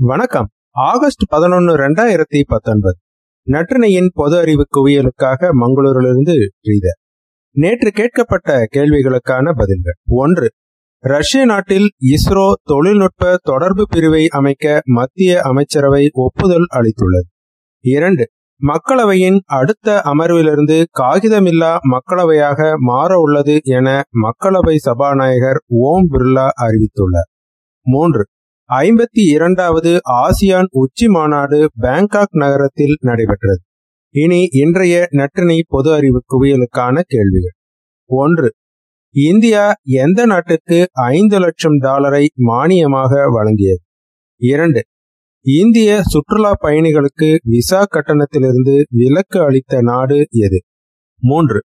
வணக்கம். ஆகஸ்ட் பதினொன்னு ரெண்டாயிரத்தி பத்தொன்பது. நற்றினையின் பொது அறிவு குவியலுக்காக மங்களூரிலிருந்து ஸ்ரீதர் நேற்று கேட்கப்பட்ட கேள்விகளுக்கான பதில்கள். ஒன்று ரஷ்ய நாட்டில் இஸ்ரோ தொழில்நுட்ப தொடர்பு பிரிவை அமைக்க மத்திய அமைச்சரவை ஒப்புதல் அளித்துள்ளது. இரண்டு மக்களவையின் அடுத்த அமர்விலிருந்து காகிதமில்லா மக்களவையாக மாற உள்ளது என மக்களவை சபாநாயகர் ஓம் பிர்லா அறிவித்துள்ளார். மூன்று ஐம்பத்தி இரண்டாவது ஆசியான் உச்சி மாநாடு பேங்காக் நகரத்தில் நடைபெற்றது. இனி இன்றைய நற்றினை பொது அறிவு குவியலுக்கான கேள்விகள். ஒன்று இந்தியா எந்த நாட்டுக்கு ஐந்து லட்சம் டாலரை மானியமாக வழங்கியது? இரண்டு இந்திய சுற்றுலா பயணிகளுக்கு விசா கட்டணத்திலிருந்து விலக்கு அளித்த நாடு எது? மூன்று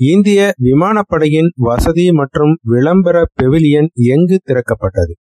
இந்திய விமானப்படையின் வசதி மற்றும் விளம்பர பெவிலியன் எங்கு திறக்கப்பட்டது?